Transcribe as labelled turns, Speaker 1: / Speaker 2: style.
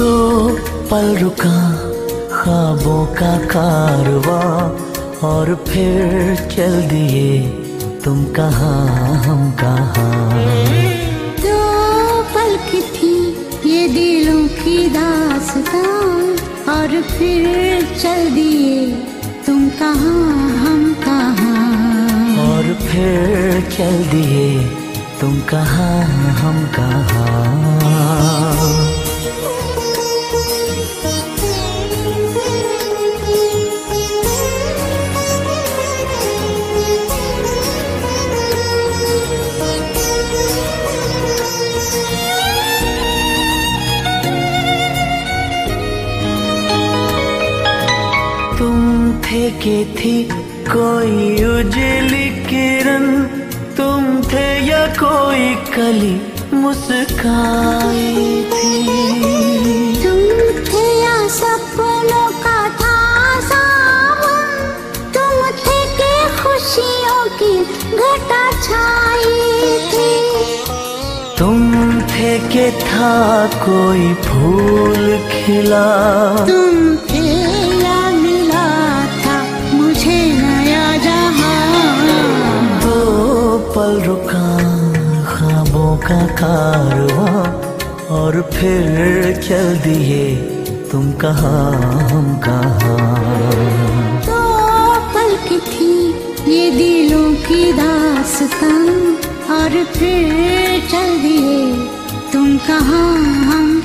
Speaker 1: तो पल रुका ख्वाबों का कारवा और फिर चल दिए तुम कहाँ हम कहाँ।
Speaker 2: दो पल की थी ये दिलों की दास्तां और फिर चल दिए तुम कहाँ हम कहाँ।
Speaker 1: और फिर चल दिए तुम कहाँ हम कहाँ। थे के थी कोई उजली किरण? तुम थे या कोई कली मुस्काई थी?
Speaker 2: तुम थे या सपनों का था तुम थे के खुशियों की घटा छाई थी?
Speaker 1: तुम थे के था कोई फूल खिला?
Speaker 2: तुम
Speaker 1: पल रुका खाबों का कारवां और फिर चल दिए तुम कहा, हम कहा।
Speaker 2: तो पल की थी ये दिलों की दासता और फिर चल दिए तुम कहा, हम